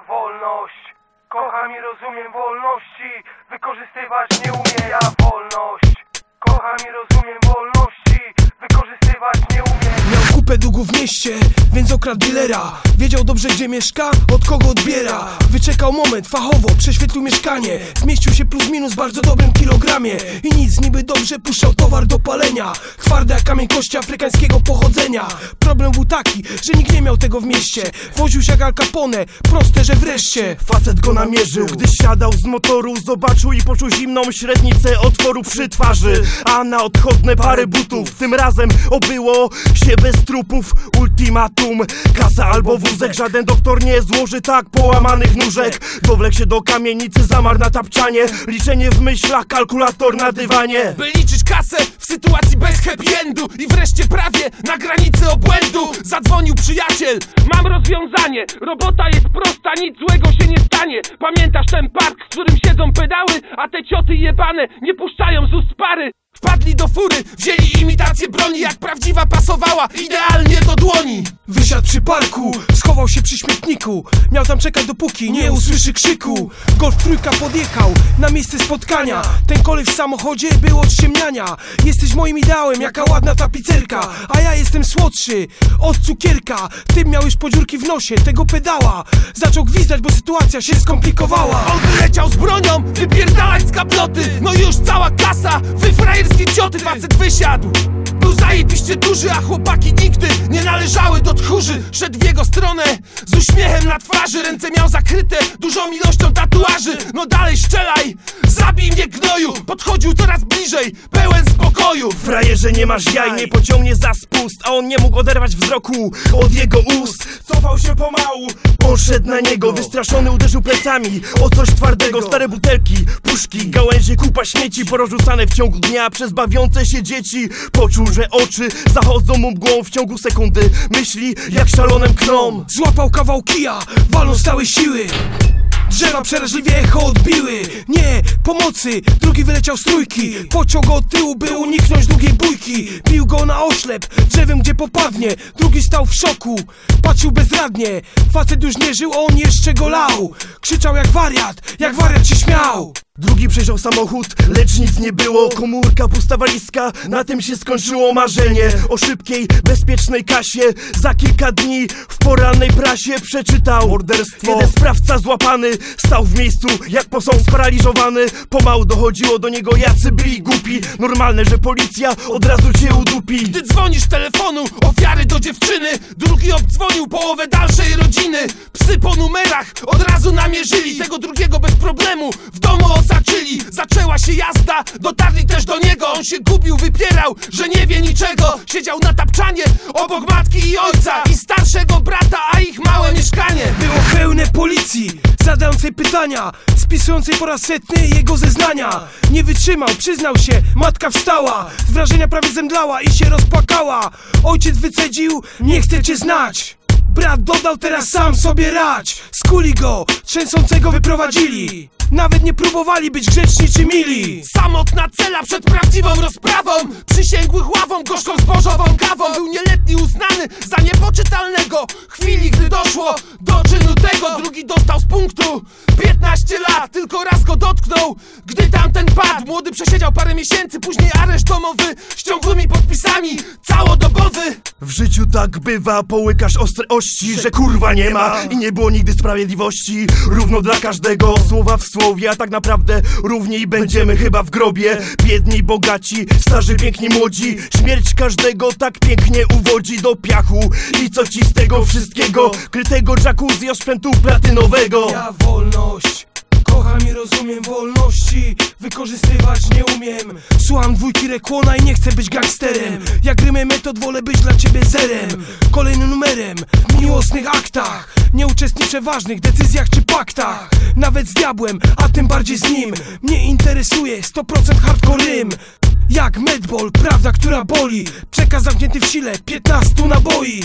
Wolność. Kocham i rozumiem wolności. Wykorzystywać nie umiem. Ja wolność. Kocham i rozumiem wolności Wykorzystywać nie umiem. Miał kupę długów w mieście, więc okradł dealera. Wiedział dobrze gdzie mieszka, od kogo odbiera. Wyczekał moment, fachowo prześwietlił mieszkanie. Zmieścił się plus minus w bardzo dobrym kilogramie. I nic, niby dobrze puszczał towar do palenia. Twarde jak kamień kości afrykańskiego pochodzenia. Problem był taki, że nikt nie miał tego w mieście. Woził się jak Al Capone, proste, że wreszcie. Facet go namierzył, gdy siadał z motoru Zobaczył i poczuł zimną średnicę otworu przy twarzy. A na odchodne parę butów Tym razem obyło się bez trupów. Ultimatum, kasa albo wózek. Żaden doktor nie złoży tak połamanych nóżek. Dowlek się do kamienicy, zamarł na tapczanie. Liczenie w myślach, kalkulator na dywanie. By liczyć kasę w sytuacji bez happy endu I wreszcie prawie na granicy obłędu Zadzwonił przyjaciel, mam rozwiązanie Robota jest prosta, nic złego się nie stanie. Pamiętasz ten park, w którym siedzą pedały A te cioty jebane nie puszczają z ust pary Wpadli do fury, wzięli imitację broni Jak prawdziwa pasowała, idealnie do dłoni. Wysiadł przy parku, schował się przy śmietniku. Miał tam czekać dopóki nie usłyszy krzyku. Golf trójka podjechał na miejsce spotkania. Ten kolej w samochodzie był od ściemniania Jesteś moim ideałem, jaka ładna tapicerka A ja jestem słodszy od cukierka. Ty miałeś podziurki w nosie tego pedała. Zaczął gwizdać, bo sytuacja się skomplikowała. On wyleciał z bronią, kabloty No już cała klasa, wy frajerskie cioty Facet wysiadł, był zajebiście duży A chłopaki nigdy nie należały do tchórzy. Szedł w jego stronę z uśmiechem na twarzy Ręce miał zakryte dużą ilością tatuaży. No dalej strzelaj, zabij mnie gnoju. Podchodził coraz bliżej, pełen spokoju. Frajerze nie masz jaj, nie pociągnie za spust A on nie mógł oderwać wzroku od jego ust. Cofał się pomału, on szedł na niego Wystraszony uderzył plecami o coś twardego. Stare butelki, puszki, gałęzie, kupa śmieci Porozrzucane w ciągu dnia przez bawiące się dzieci. Poczuł, że oczy zachodzą mu mgłą w ciągu sekundy. Myśli jak szalonem krom Złapał kawał kija, walą z całej siły. Drzewa przeraźliwie echo odbiły. Nie, pomocy, drugi wyleciał z trójki. Pociął go od tyłu, by uniknąć długiej bójki. Bił go na oślep, drzewem gdzie popadnie. Drugi stał w szoku, patrzył bezradnie. Facet już nie żył, on jeszcze go lał. Krzyczał jak wariat, jak wariat się śmiał Drugi przejrzał samochód, lecz nic nie było. Komórka, pusta walizka, na tym się skończyło marzenie. O szybkiej, bezpiecznej kasie Za kilka dni w porannej prasie przeczytał Morderstwo. Jeden sprawca złapany, stał w miejscu jak posąg sparaliżowany. Pomału dochodziło do niego jacy byli głupi. Normalne, że policja od razu cię udupi. Gdy dzwonisz telefonu ofiary do dziewczyny. Drugi obdzwonił połowę dalszej rodziny. Psy po numerach od razu namierzyli. Tego drugiego bez problemu w domu osaczyli Zaczęła się jazda, dotarli też do niego. On się gubił, wypierał, że nie wie niczego. Siedział na tapczanie obok matki i ojca I starszego brata, a ich małe mieszkanie Było pełne policji, zadającej pytania Spisującej po raz setny jego zeznania. Nie wytrzymał, przyznał się, matka wstała Z wrażenia prawie zemdlała i się rozpłakała. Ojciec wycedził, nie chcę cię znać. Brat dodał, teraz sam sobie radź. Skuli go, trzęsącego wyprowadzili Nawet nie próbowali być grzeczni czy mili. Samotna cela przed prawdziwą rozprawą Przysięgłych ławą, gorzką zbożową kawą. Był nieletni uznany za niepoczytalnego. Chwili, gdy doszło do czynu tego Drugi dostał z punktu. 15 lat, tylko raz go dotknął Gdy tamten padł, młody przesiedział parę miesięcy Później areszt domowy z ciągłymi podpisami Całodobowy W życiu tak bywa, połykasz ostre ości Że kurwa nie ma i nie było nigdy sprawiedliwości. Równo dla każdego, słowa w słowie A tak naprawdę równi będziemy chyba w grobie. Biedni, bogaci, starzy, piękni, młodzi. Śmierć każdego tak pięknie uwodzi do piachu. I co ci z tego wszystkiego? Krytego jacuzzi osprzętu platynowego. Ja wolność. Kocham i rozumiem wolności. Wykorzystywać nie umiem. Słucham dwójki rekłona i nie chcę być gangsterem. Jak rymę metod wolę być dla ciebie zerem. Kolejnym numerem. W miłosnych aktach. Nie uczestniczę w ważnych decyzjach czy paktach. Nawet z diabłem, a tym bardziej z nim. Mnie interesuje 100% hardcore rym jak medball, prawda, która boli? Przekaz zamknięty w sile, 15 naboi